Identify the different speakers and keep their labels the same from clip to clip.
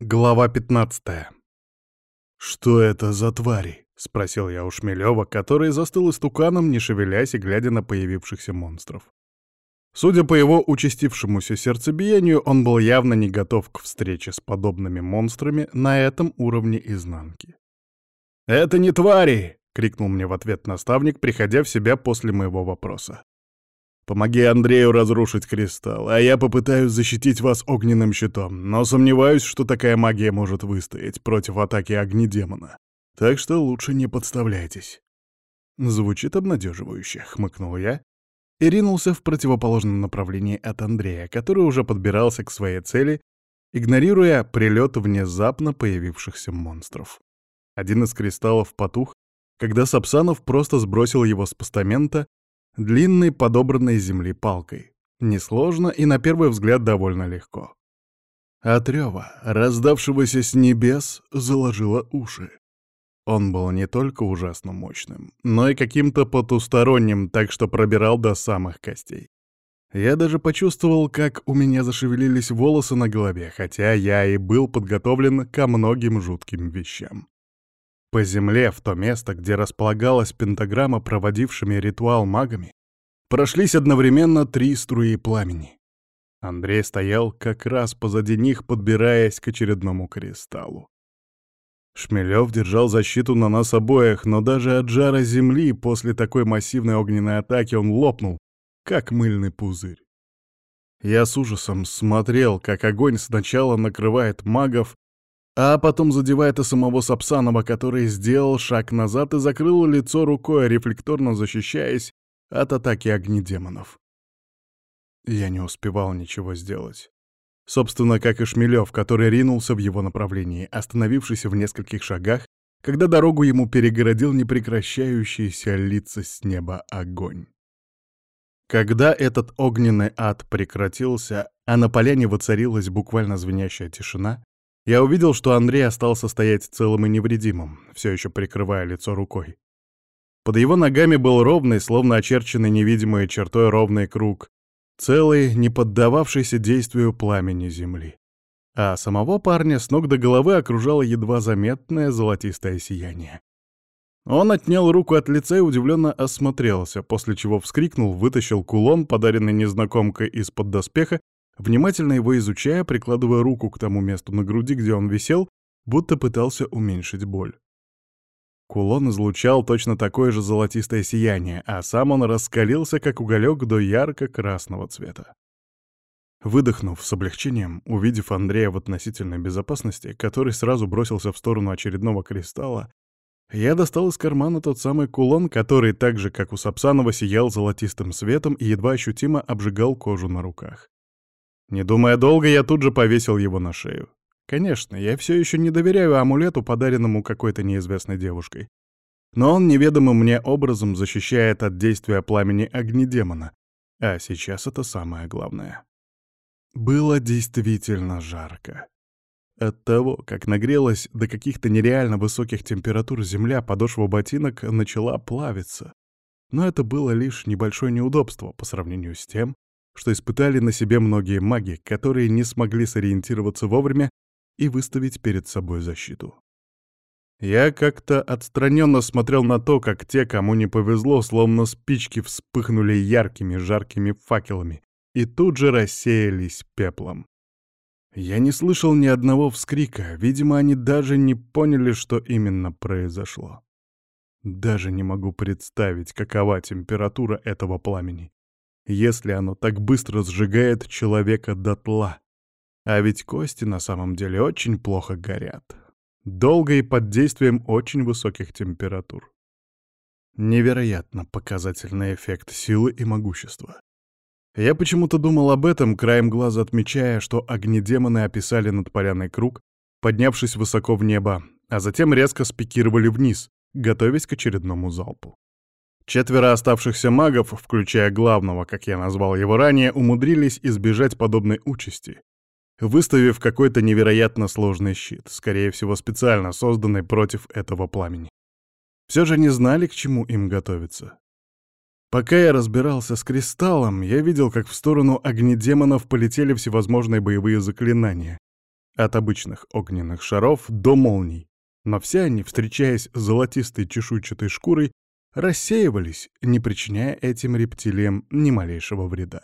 Speaker 1: Глава 15 «Что это за твари?» — спросил я у Шмелева, который застыл истуканом, не шевелясь и глядя на появившихся монстров. Судя по его участившемуся сердцебиению, он был явно не готов к встрече с подобными монстрами на этом уровне изнанки. «Это не твари!» — крикнул мне в ответ наставник, приходя в себя после моего вопроса. Помоги Андрею разрушить кристалл, а я попытаюсь защитить вас огненным щитом, но сомневаюсь, что такая магия может выстоять против атаки огнедемона. Так что лучше не подставляйтесь». Звучит обнадеживающе, хмыкнул я и ринулся в противоположном направлении от Андрея, который уже подбирался к своей цели, игнорируя прилет внезапно появившихся монстров. Один из кристаллов потух, когда Сапсанов просто сбросил его с постамента длинной подобранной земли палкой. Несложно и на первый взгляд довольно легко. От рева, раздавшегося с небес, заложило уши. Он был не только ужасно мощным, но и каким-то потусторонним, так что пробирал до самых костей. Я даже почувствовал, как у меня зашевелились волосы на голове, хотя я и был подготовлен ко многим жутким вещам. По земле, в то место, где располагалась пентаграмма, проводившими ритуал магами, прошлись одновременно три струи пламени. Андрей стоял как раз позади них, подбираясь к очередному кристаллу. Шмелев держал защиту на нас обоих, но даже от жара земли после такой массивной огненной атаки он лопнул, как мыльный пузырь. Я с ужасом смотрел, как огонь сначала накрывает магов, а потом задевает и самого Сапсанова, который сделал шаг назад и закрыл лицо рукой, рефлекторно защищаясь от атаки огнедемонов. Я не успевал ничего сделать. Собственно, как и Шмелев, который ринулся в его направлении, остановившись в нескольких шагах, когда дорогу ему перегородил непрекращающийся лица с неба огонь. Когда этот огненный ад прекратился, а на поляне воцарилась буквально звенящая тишина, я увидел, что Андрей остался стоять целым и невредимым, все еще прикрывая лицо рукой. Под его ногами был ровный, словно очерченный невидимой чертой ровный круг, целый, не поддававшийся действию пламени земли. А самого парня с ног до головы окружало едва заметное золотистое сияние. Он отнял руку от лица и удивленно осмотрелся, после чего вскрикнул, вытащил кулон, подаренный незнакомкой из-под доспеха, внимательно его изучая, прикладывая руку к тому месту на груди, где он висел, будто пытался уменьшить боль. Кулон излучал точно такое же золотистое сияние, а сам он раскалился, как уголек, до ярко-красного цвета. Выдохнув с облегчением, увидев Андрея в относительной безопасности, который сразу бросился в сторону очередного кристалла, я достал из кармана тот самый кулон, который так же, как у Сапсанова, сиял золотистым светом и едва ощутимо обжигал кожу на руках. Не думая долго, я тут же повесил его на шею. Конечно, я все еще не доверяю амулету, подаренному какой-то неизвестной девушкой. Но он неведомым мне образом защищает от действия пламени огнедемона. А сейчас это самое главное. Было действительно жарко. От того, как нагрелась до каких-то нереально высоких температур земля, подошва ботинок начала плавиться. Но это было лишь небольшое неудобство по сравнению с тем, что испытали на себе многие маги, которые не смогли сориентироваться вовремя и выставить перед собой защиту. Я как-то отстраненно смотрел на то, как те, кому не повезло, словно спички вспыхнули яркими жаркими факелами и тут же рассеялись пеплом. Я не слышал ни одного вскрика, видимо, они даже не поняли, что именно произошло. Даже не могу представить, какова температура этого пламени если оно так быстро сжигает человека дотла. А ведь кости на самом деле очень плохо горят. Долго и под действием очень высоких температур. Невероятно показательный эффект силы и могущества. Я почему-то думал об этом, краем глаза отмечая, что огнедемоны описали над поляной круг, поднявшись высоко в небо, а затем резко спикировали вниз, готовясь к очередному залпу. Четверо оставшихся магов, включая главного, как я назвал его ранее, умудрились избежать подобной участи, выставив какой-то невероятно сложный щит, скорее всего специально созданный против этого пламени. Все же не знали, к чему им готовиться. Пока я разбирался с кристаллом, я видел, как в сторону огнедемонов полетели всевозможные боевые заклинания, От обычных огненных шаров до молний. Но все они, встречаясь с золотистой чешуйчатой шкурой, рассеивались, не причиняя этим рептилиям ни малейшего вреда.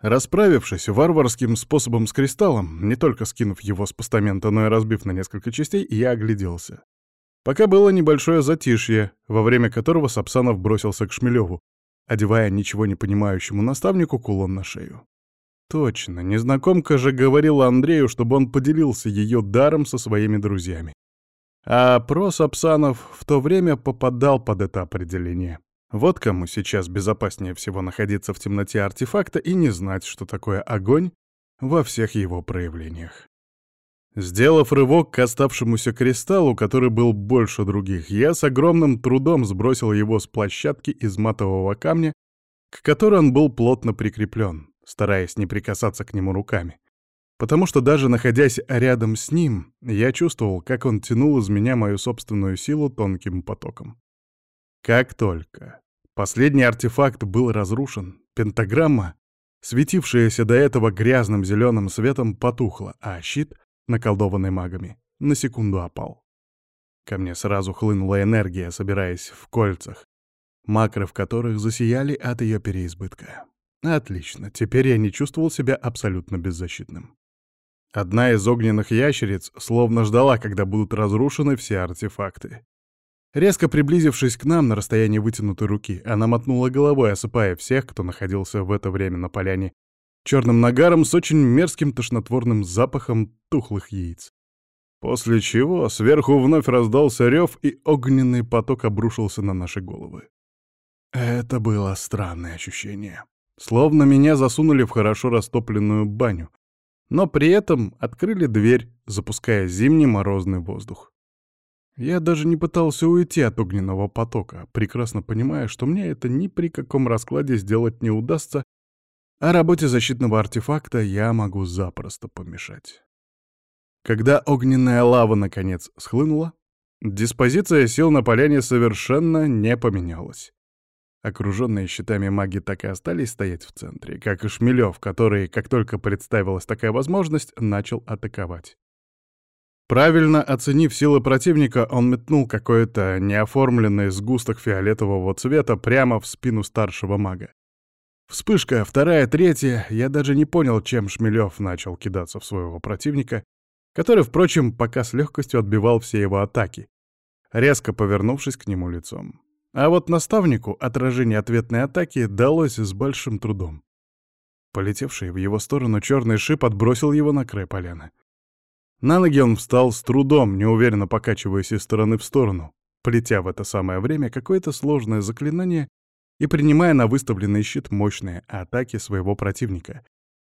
Speaker 1: Расправившись варварским способом с кристаллом, не только скинув его с постамента, но и разбив на несколько частей, я огляделся. Пока было небольшое затишье, во время которого Сапсанов бросился к Шмелеву, одевая ничего не понимающему наставнику кулон на шею. Точно, незнакомка же говорила Андрею, чтобы он поделился ее даром со своими друзьями. А про Сапсанов в то время попадал под это определение. Вот кому сейчас безопаснее всего находиться в темноте артефакта и не знать, что такое огонь во всех его проявлениях. Сделав рывок к оставшемуся кристаллу, который был больше других, я с огромным трудом сбросил его с площадки из матового камня, к которой он был плотно прикреплен, стараясь не прикасаться к нему руками. Потому что даже находясь рядом с ним, я чувствовал, как он тянул из меня мою собственную силу тонким потоком. Как только последний артефакт был разрушен, пентаграмма, светившаяся до этого грязным зеленым светом, потухла, а щит, наколдованный магами, на секунду опал. Ко мне сразу хлынула энергия, собираясь в кольцах, макры в которых засияли от ее переизбытка. Отлично, теперь я не чувствовал себя абсолютно беззащитным. Одна из огненных ящериц словно ждала, когда будут разрушены все артефакты. Резко приблизившись к нам на расстоянии вытянутой руки, она мотнула головой, осыпая всех, кто находился в это время на поляне, черным нагаром с очень мерзким тошнотворным запахом тухлых яиц. После чего сверху вновь раздался рев, и огненный поток обрушился на наши головы. Это было странное ощущение. Словно меня засунули в хорошо растопленную баню, но при этом открыли дверь, запуская зимний морозный воздух. Я даже не пытался уйти от огненного потока, прекрасно понимая, что мне это ни при каком раскладе сделать не удастся, а работе защитного артефакта я могу запросто помешать. Когда огненная лава наконец схлынула, диспозиция сил на поляне совершенно не поменялась. Окруженные щитами маги так и остались стоять в центре, как и Шмелев, который, как только представилась такая возможность, начал атаковать. Правильно оценив силы противника, он метнул какой-то неоформленный сгусток фиолетового цвета прямо в спину старшего мага. Вспышка, вторая, третья, я даже не понял, чем Шмелев начал кидаться в своего противника, который, впрочем, пока с легкостью отбивал все его атаки, резко повернувшись к нему лицом. А вот наставнику отражение ответной атаки далось с большим трудом. Полетевший в его сторону черный шип отбросил его на край поляны. На ноги он встал с трудом, неуверенно покачиваясь из стороны в сторону, плетя в это самое время какое-то сложное заклинание и принимая на выставленный щит мощные атаки своего противника,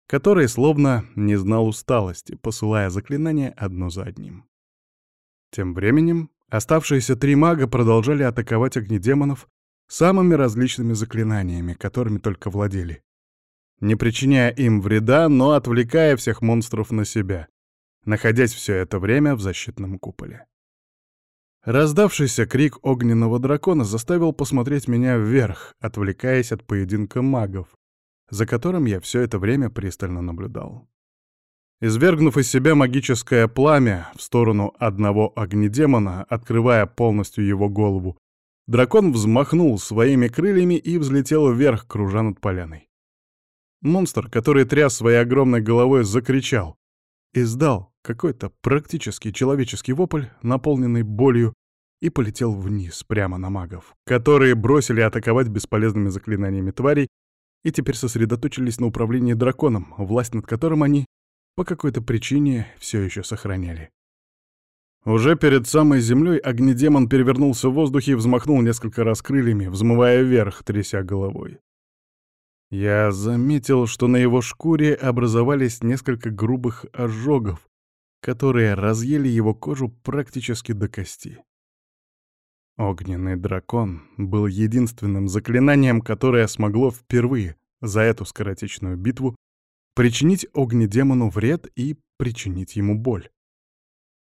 Speaker 1: который словно не знал усталости, посылая заклинания одно за одним. Тем временем оставшиеся три мага продолжали атаковать огнедемонов самыми различными заклинаниями, которыми только владели, не причиняя им вреда, но отвлекая всех монстров на себя, находясь все это время в защитном куполе. Раздавшийся крик огненного дракона заставил посмотреть меня вверх, отвлекаясь от поединка магов, за которым я все это время пристально наблюдал. Извергнув из себя магическое пламя в сторону одного огнедемона, открывая полностью его голову, дракон взмахнул своими крыльями и взлетел вверх, кружа над поляной. Монстр, который тряс своей огромной головой, закричал. Издал какой-то практически человеческий вопль, наполненный болью, и полетел вниз, прямо на магов, которые бросили атаковать бесполезными заклинаниями тварей и теперь сосредоточились на управлении драконом, власть над которым они по какой-то причине все еще сохраняли. Уже перед самой землей огнедемон перевернулся в воздухе и взмахнул несколько раз крыльями, взмывая вверх, тряся головой. Я заметил, что на его шкуре образовались несколько грубых ожогов, которые разъели его кожу практически до кости. Огненный дракон был единственным заклинанием, которое смогло впервые за эту скоротечную битву причинить огнедемону вред и причинить ему боль.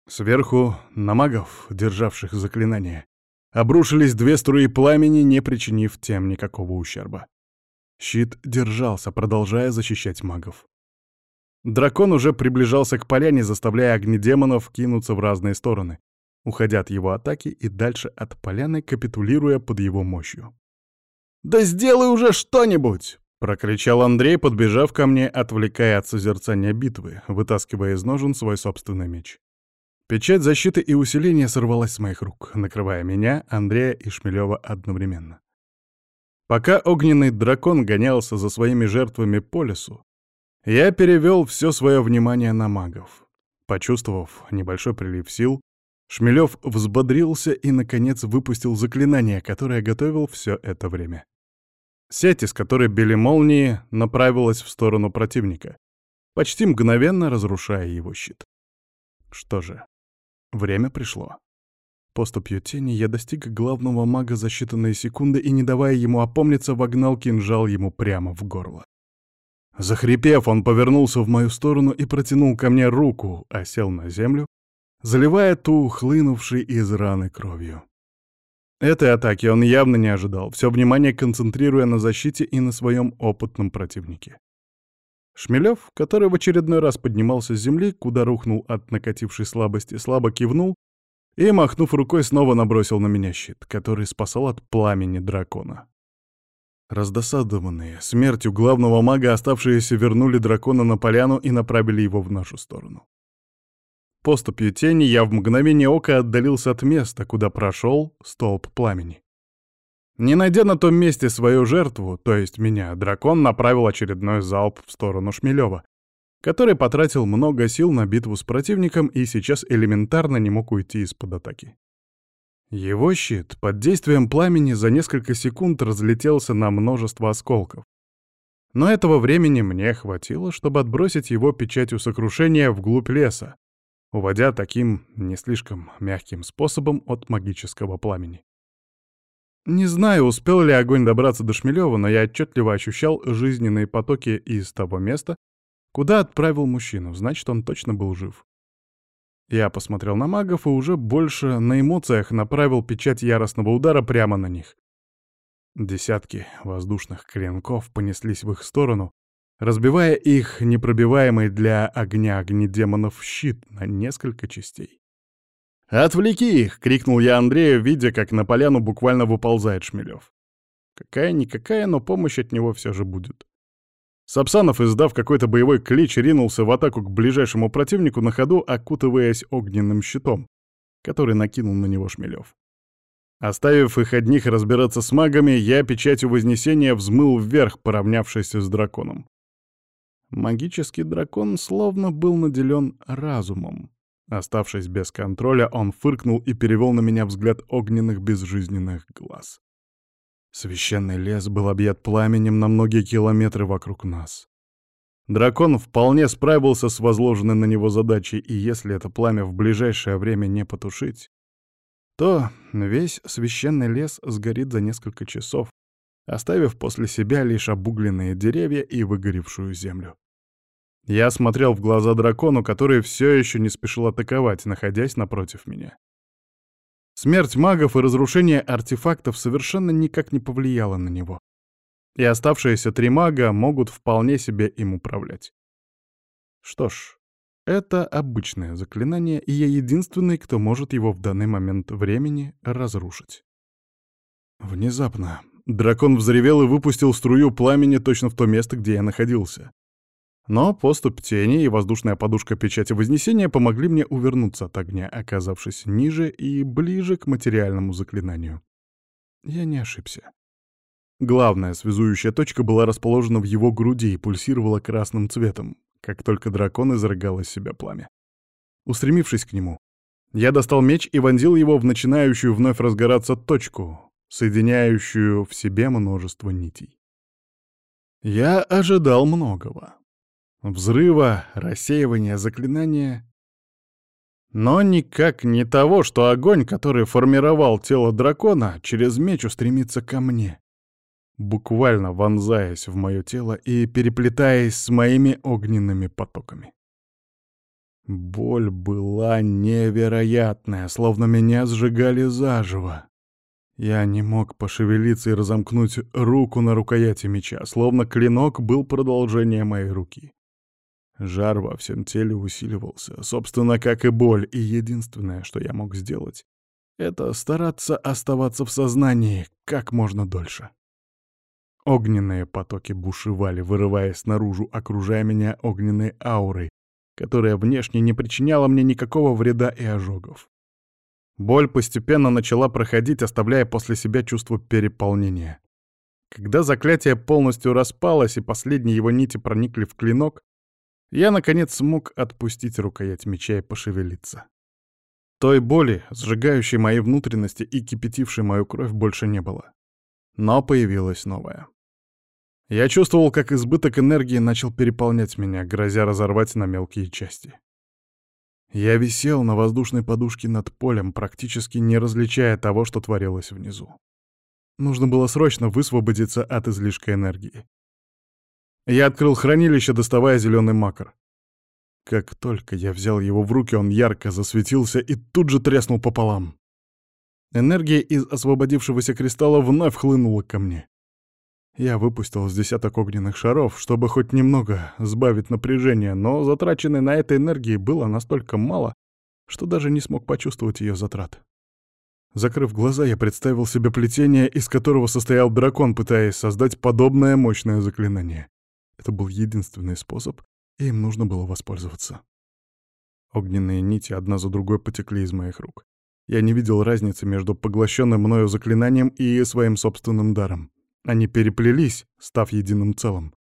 Speaker 1: Сверху на магов, державших заклинание, обрушились две струи пламени, не причинив тем никакого ущерба. Щит держался, продолжая защищать магов. Дракон уже приближался к поляне, заставляя огнедемонов кинуться в разные стороны, уходя от его атаки и дальше от поляны, капитулируя под его мощью. «Да сделай уже что-нибудь!» — прокричал Андрей, подбежав ко мне, отвлекая от созерцания битвы, вытаскивая из ножен свой собственный меч. Печать защиты и усиления сорвалась с моих рук, накрывая меня, Андрея и Шмелева одновременно. Пока огненный дракон гонялся за своими жертвами по лесу, я перевел все свое внимание на магов. Почувствовав небольшой прилив сил, Шмелев взбодрился и, наконец, выпустил заклинание, которое готовил все это время. Сеть, из которой били молнии, направилась в сторону противника, почти мгновенно разрушая его щит. Что же, время пришло. Поступью тени я достиг главного мага за считанные секунды и, не давая ему опомниться, вогнал кинжал ему прямо в горло. Захрипев, он повернулся в мою сторону и протянул ко мне руку, а сел на землю, заливая ту хлынувшей из раны кровью. Этой атаки он явно не ожидал, все внимание концентрируя на защите и на своем опытном противнике. Шмелев, который в очередной раз поднимался с земли, куда рухнул от накатившей слабости, слабо кивнул и, махнув рукой, снова набросил на меня щит, который спасал от пламени дракона. Раздосадованные смертью главного мага оставшиеся вернули дракона на поляну и направили его в нашу сторону. Поступью тени я в мгновение ока отдалился от места, куда прошел столб пламени. Не найдя на том месте свою жертву, то есть меня, дракон направил очередной залп в сторону Шмелева, который потратил много сил на битву с противником и сейчас элементарно не мог уйти из-под атаки. Его щит под действием пламени за несколько секунд разлетелся на множество осколков. Но этого времени мне хватило, чтобы отбросить его печатью сокрушения вглубь леса, уводя таким не слишком мягким способом от магического пламени. Не знаю, успел ли огонь добраться до Шмелева, но я отчетливо ощущал жизненные потоки из того места, куда отправил мужчину, значит, он точно был жив. Я посмотрел на магов и уже больше на эмоциях направил печать яростного удара прямо на них. Десятки воздушных клинков понеслись в их сторону, разбивая их непробиваемый для огня огнедемонов щит на несколько частей. «Отвлеки их!» — крикнул я Андрею, видя, как на поляну буквально выползает Шмелев. Какая-никакая, но помощь от него все же будет. Сапсанов, издав какой-то боевой клич, ринулся в атаку к ближайшему противнику на ходу, окутываясь огненным щитом, который накинул на него Шмелев. Оставив их одних разбираться с магами, я печатью Вознесения взмыл вверх, поравнявшись с драконом. Магический дракон словно был наделен разумом. Оставшись без контроля, он фыркнул и перевел на меня взгляд огненных безжизненных глаз. Священный лес был объят пламенем на многие километры вокруг нас. Дракон вполне справился с возложенной на него задачей, и если это пламя в ближайшее время не потушить, то весь священный лес сгорит за несколько часов, оставив после себя лишь обугленные деревья и выгоревшую землю. Я смотрел в глаза дракону, который все еще не спешил атаковать, находясь напротив меня. Смерть магов и разрушение артефактов совершенно никак не повлияло на него. И оставшиеся три мага могут вполне себе им управлять. Что ж, это обычное заклинание, и я единственный, кто может его в данный момент времени разрушить. Внезапно дракон взревел и выпустил струю пламени точно в то место, где я находился. Но поступ тени и воздушная подушка печати Вознесения помогли мне увернуться от огня, оказавшись ниже и ближе к материальному заклинанию. Я не ошибся. Главная связующая точка была расположена в его груди и пульсировала красным цветом, как только дракон изрыгал из себя пламя. Устремившись к нему, я достал меч и вонзил его в начинающую вновь разгораться точку, соединяющую в себе множество нитей. Я ожидал многого. Взрыва, рассеивания, заклинания. Но никак не того, что огонь, который формировал тело дракона, через меч устремится ко мне, буквально вонзаясь в мое тело и переплетаясь с моими огненными потоками. Боль была невероятная, словно меня сжигали заживо. Я не мог пошевелиться и разомкнуть руку на рукояти меча, словно клинок был продолжением моей руки. Жар во всем теле усиливался, собственно, как и боль, и единственное, что я мог сделать, это стараться оставаться в сознании как можно дольше. Огненные потоки бушевали, вырываясь наружу, окружая меня огненной аурой, которая внешне не причиняла мне никакого вреда и ожогов. Боль постепенно начала проходить, оставляя после себя чувство переполнения. Когда заклятие полностью распалось и последние его нити проникли в клинок, я, наконец, смог отпустить рукоять меча и пошевелиться. Той боли, сжигающей мои внутренности и кипятившей мою кровь, больше не было. Но появилась новая. Я чувствовал, как избыток энергии начал переполнять меня, грозя разорвать на мелкие части. Я висел на воздушной подушке над полем, практически не различая того, что творилось внизу. Нужно было срочно высвободиться от излишка энергии. Я открыл хранилище, доставая зеленый макар. Как только я взял его в руки, он ярко засветился и тут же треснул пополам. Энергия из освободившегося кристалла вновь хлынула ко мне. Я выпустил с десяток огненных шаров, чтобы хоть немного сбавить напряжение, но затраченной на это энергии было настолько мало, что даже не смог почувствовать ее затрат. Закрыв глаза, я представил себе плетение, из которого состоял дракон, пытаясь создать подобное мощное заклинание. Это был единственный способ, и им нужно было воспользоваться. Огненные нити одна за другой потекли из моих рук. Я не видел разницы между поглощенным мною заклинанием и своим собственным даром. Они переплелись, став единым целым.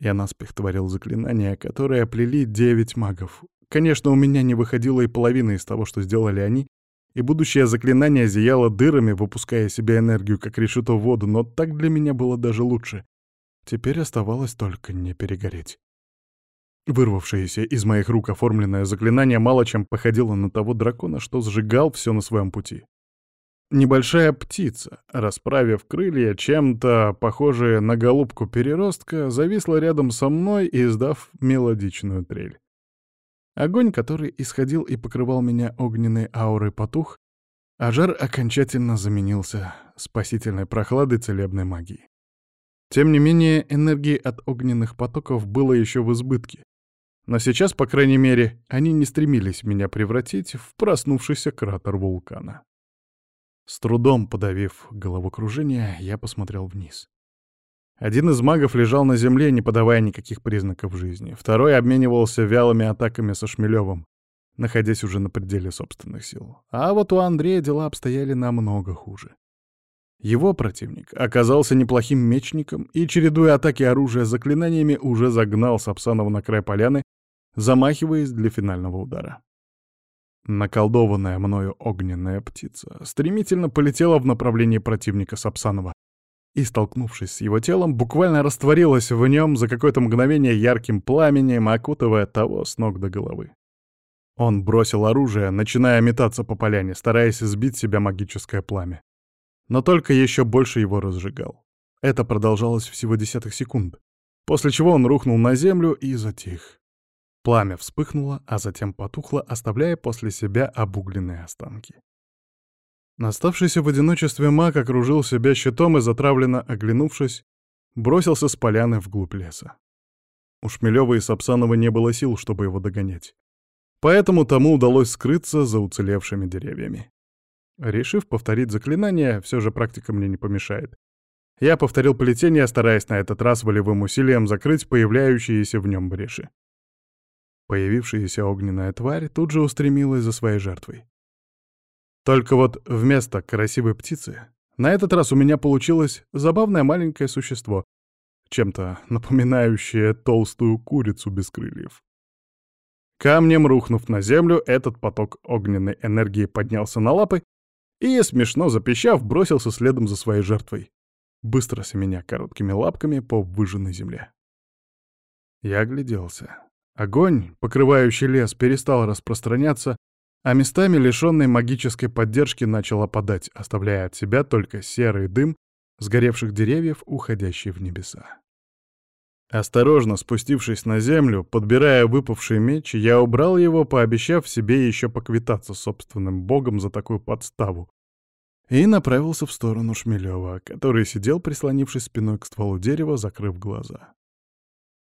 Speaker 1: Я наспех творил заклинания, которые оплели девять магов. Конечно, у меня не выходило и половины из того, что сделали они, и будущее заклинание зияло дырами, выпуская себе энергию, как решето воду, но так для меня было даже лучше. Теперь оставалось только не перегореть. Вырвавшееся из моих рук оформленное заклинание мало чем походило на того дракона, что сжигал все на своем пути. Небольшая птица, расправив крылья, чем-то похожая на голубку переростка, зависла рядом со мной, издав мелодичную трель. Огонь, который исходил и покрывал меня огненной аурой, потух, а жар окончательно заменился спасительной прохладой целебной магии. Тем не менее, энергии от огненных потоков было еще в избытке. Но сейчас, по крайней мере, они не стремились меня превратить в проснувшийся кратер вулкана. С трудом подавив головокружение, я посмотрел вниз. Один из магов лежал на земле, не подавая никаких признаков жизни. Второй обменивался вялыми атаками со Шмелевым, находясь уже на пределе собственных сил. А вот у Андрея дела обстояли намного хуже. Его противник оказался неплохим мечником и, чередуя атаки оружия заклинаниями, уже загнал Сапсанова на край поляны, замахиваясь для финального удара. Наколдованная мною огненная птица стремительно полетела в направлении противника Сапсанова и, столкнувшись с его телом, буквально растворилась в нем за какое-то мгновение ярким пламенем, окутывая того с ног до головы. Он бросил оружие, начиная метаться по поляне, стараясь сбить себя магическое пламя но только еще больше его разжигал. Это продолжалось всего десятых секунд, после чего он рухнул на землю и затих. Пламя вспыхнуло, а затем потухло, оставляя после себя обугленные останки. Наставшийся в одиночестве маг окружил себя щитом и, затравленно оглянувшись, бросился с поляны вглубь леса. У Шмелёва и Сапсанова не было сил, чтобы его догонять. Поэтому тому удалось скрыться за уцелевшими деревьями. Решив повторить заклинание, все же практика мне не помешает. Я повторил плетение, стараясь на этот раз волевым усилием закрыть появляющиеся в нем бреши. Появившаяся огненная тварь тут же устремилась за своей жертвой. Только вот вместо красивой птицы на этот раз у меня получилось забавное маленькое существо, чем-то напоминающее толстую курицу без крыльев. Камнем рухнув на землю, этот поток огненной энергии поднялся на лапы и, смешно запищав, бросился следом за своей жертвой, быстро семеня короткими лапками по выжженной земле. Я огляделся. Огонь, покрывающий лес, перестал распространяться, а местами, лишенный магической поддержки, начал опадать, оставляя от себя только серый дым сгоревших деревьев, уходящий в небеса. Осторожно спустившись на землю, подбирая выпавший меч, я убрал его, пообещав себе еще поквитаться собственным богом за такую подставу, и направился в сторону Шмелева, который сидел, прислонившись спиной к стволу дерева, закрыв глаза.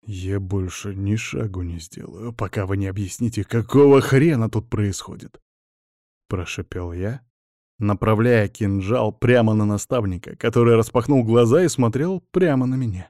Speaker 1: Я больше ни шагу не сделаю, пока вы не объясните, какого хрена тут происходит. Прошипел я, направляя кинжал прямо на наставника, который распахнул глаза и смотрел прямо на меня.